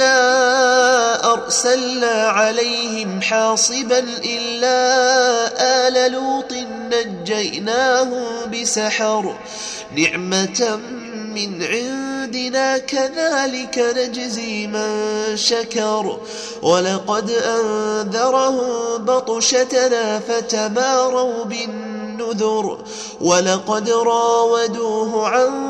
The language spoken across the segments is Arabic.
إنا أرسلنا عليهم حاصبا إلا آل لوط نجيناهم بسحر نعمة من عندنا كذلك نجزي من شكر ولقد أنذرهم بطشتنا فتماروا بالنذر ولقد راودوه عن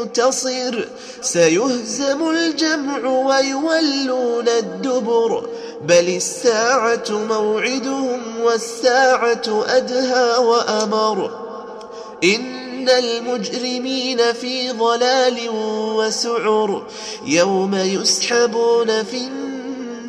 منتصر سيهزم الجمع ويولون الدبر. بل الساعة موعدهم والساعة أدهى وأمر. إن المجرمين في ضلال وسعر. يوم يسحبون في